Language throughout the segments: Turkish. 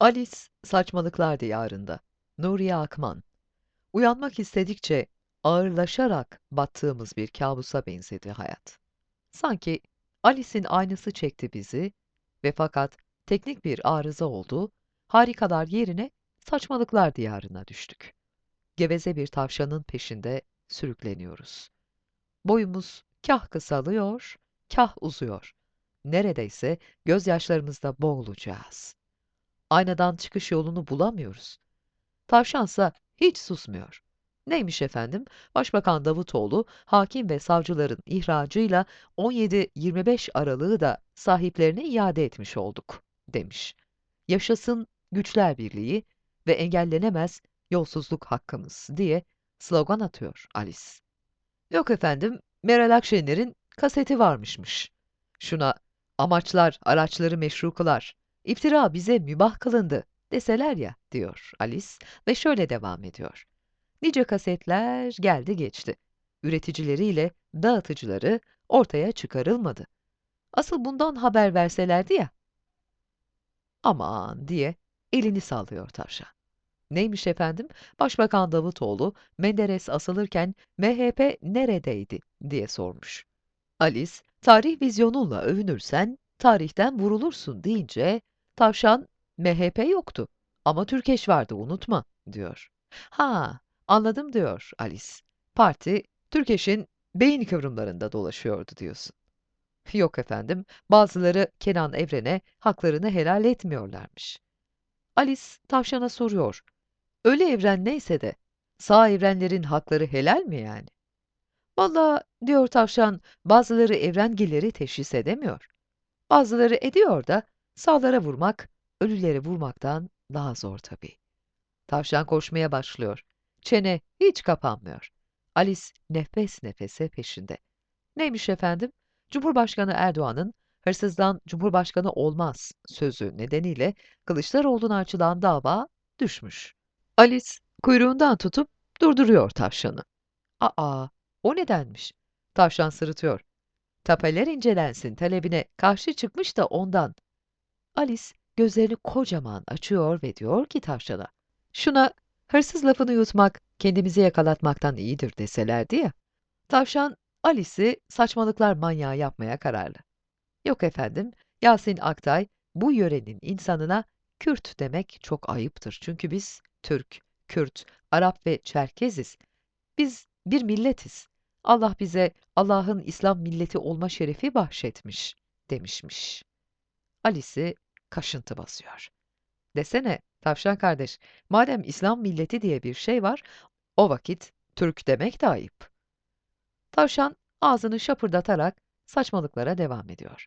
Alice Saçmalıklar Diyarında Nuriye Akman Uyanmak istedikçe ağırlaşarak battığımız bir kabusa benzedi hayat. Sanki Alice'in aynası çekti bizi ve fakat teknik bir arıza oldu, harikalar yerine saçmalıklar diyarına düştük. Geveze bir tavşanın peşinde sürükleniyoruz. Boyumuz kah kısalıyor, kah uzuyor. Neredeyse gözyaşlarımızda boğulacağız. Aynadan çıkış yolunu bulamıyoruz. Tavşansa hiç susmuyor. Neymiş efendim? Başbakan Davutoğlu, hakim ve savcıların ihracıyla 17-25 Aralık'ı da sahiplerine iade etmiş olduk, demiş. Yaşasın güçler birliği ve engellenemez yolsuzluk hakkımız diye slogan atıyor Alice. Yok efendim, Meral Akşener'in kaseti varmışmış. Şuna amaçlar, araçları meşru kılar, iftira bize mübah kılındı deseler ya, diyor Alice ve şöyle devam ediyor. Nice kasetler geldi geçti. Üreticileriyle dağıtıcıları ortaya çıkarılmadı. Asıl bundan haber verselerdi ya. Aman diye elini sallıyor tavşan. Neymiş efendim? Başbakan Davutoğlu, Menderes asılırken MHP neredeydi diye sormuş. Alice, tarih vizyonunla övünürsen tarihten vurulursun deyince, tavşan MHP yoktu ama Türkeş vardı unutma diyor. Ha, anladım diyor Alice. Parti Türkeş'in beyin kıvrımlarında dolaşıyordu diyorsun. Yok efendim, bazıları Kenan Evren'e haklarını helal etmiyorlarmış. Alice tavşana soruyor. Ölü evren neyse de, sağ evrenlerin hakları helal mi yani? Valla, diyor tavşan, bazıları evrengilleri teşhis edemiyor. Bazıları ediyor da, sağlara vurmak, ölüleri vurmaktan daha zor tabii. Tavşan koşmaya başlıyor. Çene hiç kapanmıyor. Alice nefes nefese peşinde. Neymiş efendim? Cumhurbaşkanı Erdoğan'ın hırsızdan Cumhurbaşkanı olmaz sözü nedeniyle Kılıçdaroğlu'na açılan dava düşmüş. Alice kuyruğundan tutup durduruyor tavşanı. Aa, o nedenmiş? Tavşan sırıtıyor. Tapeler incelensin talebine karşı çıkmış da ondan. Alice gözlerini kocaman açıyor ve diyor ki tavşana, şuna hırsız lafını yutmak kendimizi yakalatmaktan iyidir deselerdi ya. Tavşan Alice'i saçmalıklar manyağı yapmaya kararlı. Yok efendim, Yasin Aktay bu yörenin insanına Kürt demek çok ayıptır. Çünkü biz Türk, Kürt, Arap ve Çerkeziz. Biz bir milletiz. Allah bize Allah'ın İslam milleti olma şerefi bahşetmiş, demişmiş. Alice'i kaşıntı basıyor. Desene, tavşan kardeş, madem İslam milleti diye bir şey var, o vakit Türk demek de ayıp. Tavşan ağzını şapırdatarak saçmalıklara devam ediyor.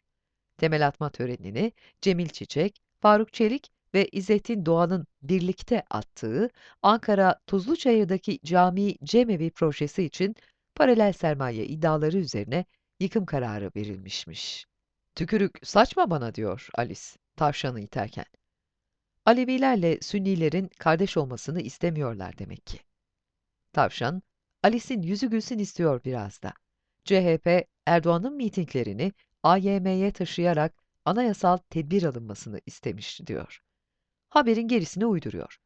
Temel atma törenini Cemil Çiçek, Faruk Çelik ve İzzettin Doğan'ın birlikte attığı Ankara Tuzluçayır'daki cami cemevi projesi için paralel sermaye iddiaları üzerine yıkım kararı verilmişmiş. Tükürük saçma bana diyor Alice, tavşanı iterken. Alevilerle Sünnilerin kardeş olmasını istemiyorlar demek ki. Tavşan, Alice'in yüzü gülsün istiyor biraz da. CHP, Erdoğan'ın mitinglerini AYM'ye taşıyarak anayasal tedbir alınmasını istemiş diyor. Haberin gerisini uyduruyor.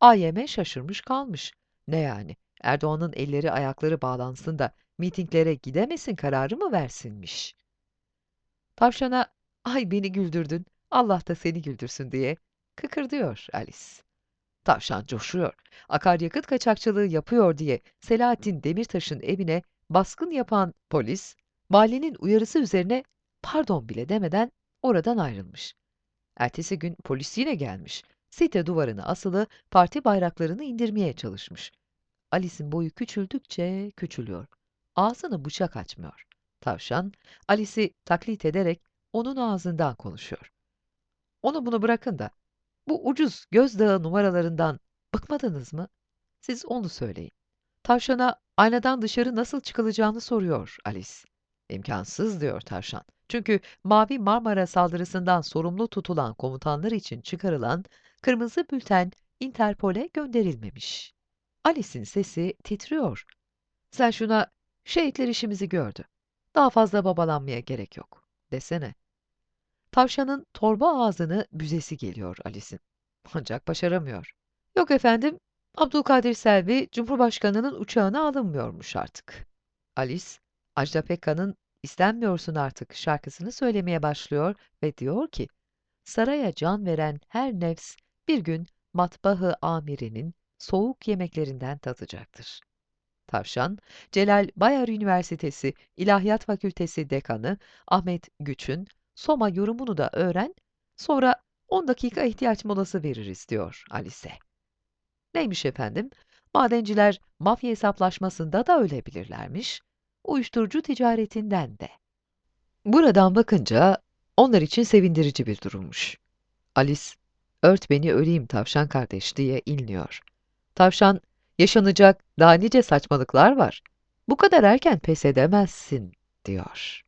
AYM şaşırmış kalmış. Ne yani? Erdoğan'ın elleri ayakları bağlansın da mitinglere gidemesin kararı mı versinmiş? Tavşana, ay beni güldürdün, Allah da seni güldürsün diye kıkırdıyor Alice. Tavşan coşuyor. Akaryakıt kaçakçılığı yapıyor diye Selahattin Demirtaş'ın evine baskın yapan polis, valinin uyarısı üzerine pardon bile demeden oradan ayrılmış. Ertesi gün polis yine gelmiş. Site duvarına asılı parti bayraklarını indirmeye çalışmış. Alice'in boyu küçüldükçe küçülüyor. Ağzını bıçak açmıyor. Tavşan, Alice'i taklit ederek onun ağzından konuşuyor. Onu bunu bırakın da, bu ucuz gözdağı numaralarından bıkmadınız mı? Siz onu söyleyin. Tavşana aynadan dışarı nasıl çıkılacağını soruyor Alice. İmkansız diyor tavşan. Çünkü Mavi Marmara saldırısından sorumlu tutulan komutanlar için çıkarılan kırmızı bülten Interpol'e gönderilmemiş. Alice'in sesi titriyor. Sen şuna şehitler işimizi gördü. Daha fazla babalanmaya gerek yok. Desene. Tavşanın torba ağzını büzesi geliyor Alice'in. Ancak başaramıyor. Yok efendim, Abdülkadir Selvi, Cumhurbaşkanı'nın uçağına alınmıyormuş artık. Alice, Ajda Pekkan'ın İstenmiyorsun Artık şarkısını söylemeye başlıyor ve diyor ki, Saraya can veren her nefs bir gün matbahı amirinin soğuk yemeklerinden tadacaktır. Tavşan, Celal Bayar Üniversitesi İlahiyat Fakültesi Dekanı Ahmet Güç'ün Soma yorumunu da öğren, sonra 10 dakika ihtiyaç molası veririz diyor Alice. Neymiş efendim? Madenciler mafya hesaplaşmasında da ölebilirlermiş, uyuşturucu ticaretinden de. Buradan bakınca onlar için sevindirici bir durummuş. Alice, ört beni öleyim tavşan kardeş diye inliyor. Tavşan, yaşanacak daha nice saçmalıklar var. Bu kadar erken pes edemezsin, diyor.